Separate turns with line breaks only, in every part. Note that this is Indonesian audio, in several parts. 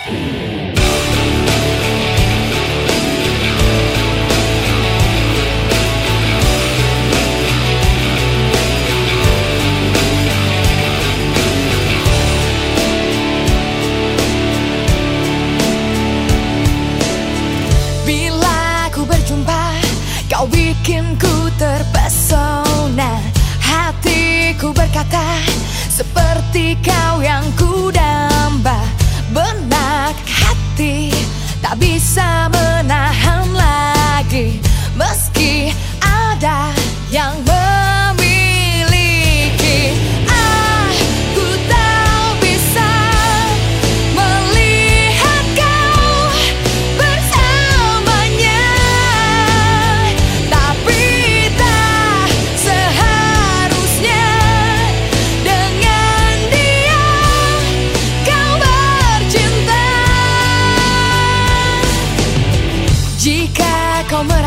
Bila ku berjumpa Kau bikinku terpesona. Hatiku berkata Seperti kau yang ku Tak bisa menahan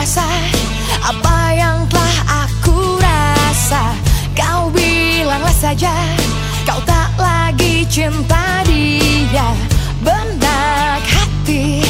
Merasa apa yang telah aku rasa? Kau bilanglah saja kau tak lagi cinta dia. Benak hati